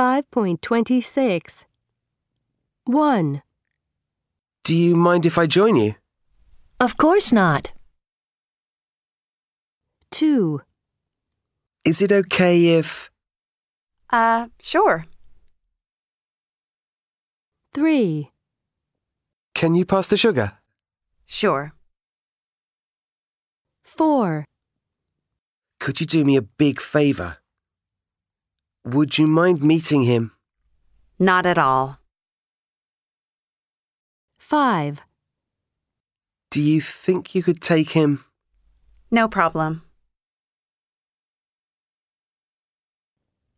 5.26 1, Do you mind if I join you? Of course not. 2, Is it okay if. Uh, sure. 3, Can you pass the sugar? Sure. 4, Could you do me a big favour? Would you mind meeting him? Not at all. 5, Do you think you could take him? No problem.